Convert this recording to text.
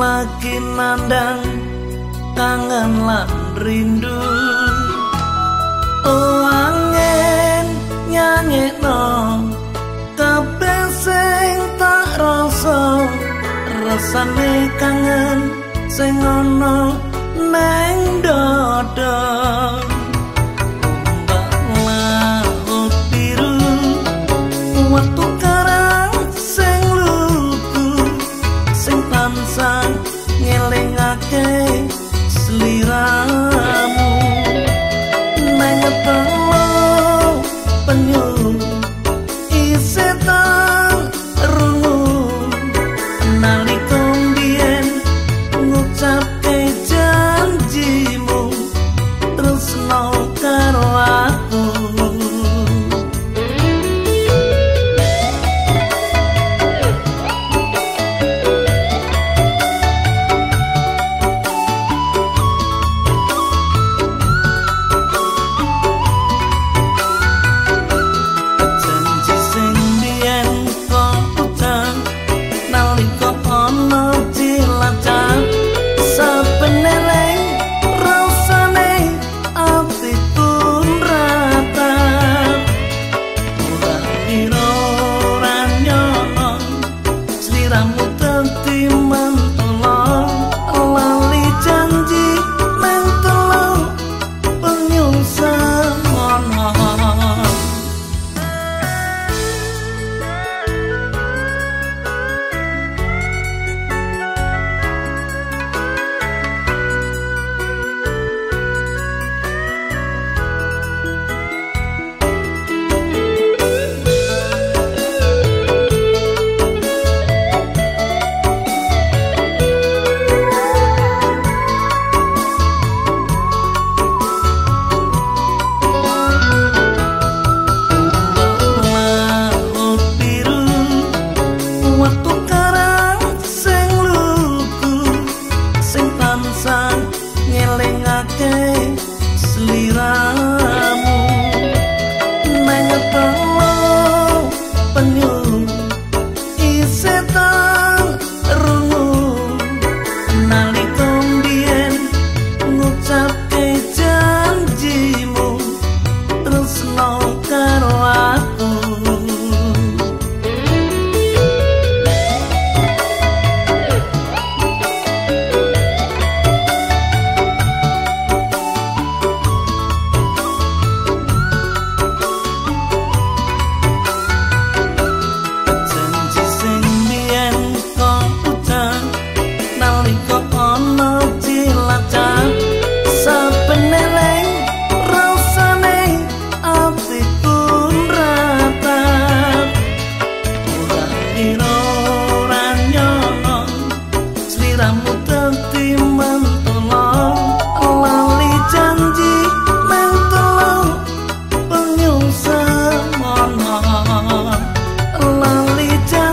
lagi nandang kangen lan rindu. Oh angin nyanyi no sing tak rasa rasane kangen sing ana neng dodo ngelingake ning ati slirang Lonely day.